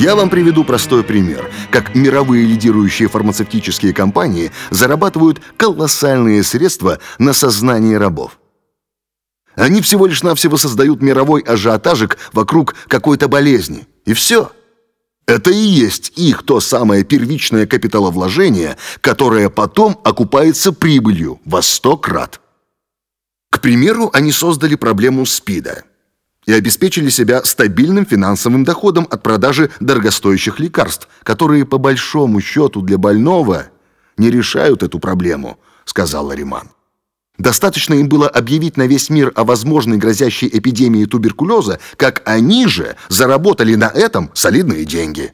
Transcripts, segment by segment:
Я вам приведу простой пример, как мировые лидирующие фармацевтические компании зарабатывают колоссальные средства на сознании рабов. Они всего лишь навсего создают мировой ажиотажик вокруг какой-то болезни. И все. Это и есть их то самое первичное капиталовложение, которое потом окупается прибылью во сто крат. К примеру, они создали проблему СПИДа и обеспечили себя стабильным финансовым доходом от продажи дорогостоящих лекарств, которые по большому счету для больного не решают эту проблему, сказал Лариман. Достаточно им было объявить на весь мир о возможной грозящей эпидемии туберкулеза, как они же заработали на этом солидные деньги.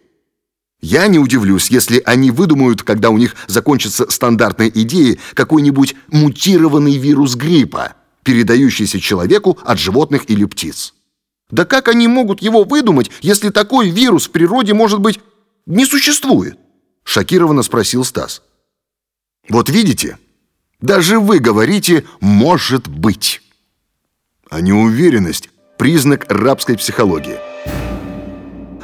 Я не удивлюсь, если они выдумают, когда у них закончатся стандартные идеи, какой-нибудь мутированный вирус гриппа, передающийся человеку от животных или птиц. Да как они могут его выдумать, если такой вирус в природе, может быть, не существует? Шокированно спросил Стас. Вот видите, даже вы говорите «может быть». А неуверенность – признак рабской психологии.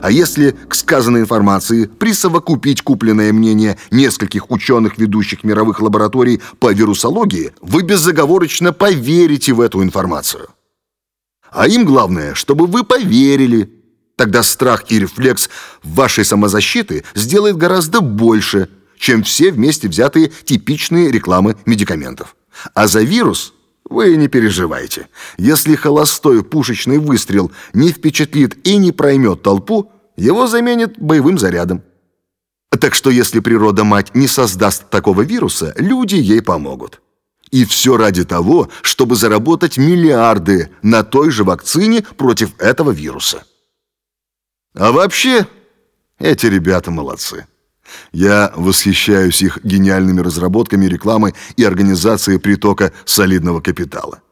А если к сказанной информации присовокупить купленное мнение нескольких ученых, ведущих мировых лабораторий по вирусологии, вы безоговорочно поверите в эту информацию. А им главное, чтобы вы поверили. Тогда страх и рефлекс вашей самозащиты сделает гораздо больше – чем все вместе взятые типичные рекламы медикаментов. А за вирус вы не переживайте. Если холостой пушечный выстрел не впечатлит и не проймет толпу, его заменят боевым зарядом. Так что если природа-мать не создаст такого вируса, люди ей помогут. И все ради того, чтобы заработать миллиарды на той же вакцине против этого вируса. А вообще, эти ребята молодцы. Я восхищаюсь их гениальными разработками рекламы и организацией притока солидного капитала.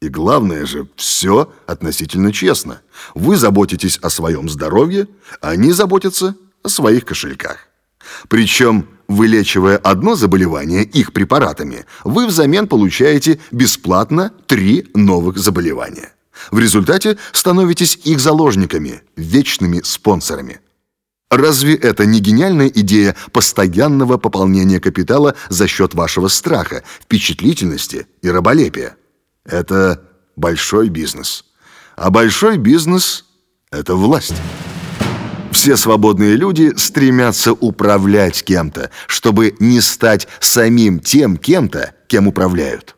И главное же, все относительно честно. Вы заботитесь о своем здоровье, а они заботятся о своих кошельках. Причем, вылечивая одно заболевание их препаратами, вы взамен получаете бесплатно три новых заболевания. В результате становитесь их заложниками, вечными спонсорами. Разве это не гениальная идея постоянного пополнения капитала за счет вашего страха, впечатлительности и раболепия? Это большой бизнес. А большой бизнес – это власть. Все свободные люди стремятся управлять кем-то, чтобы не стать самим тем кем-то, кем управляют.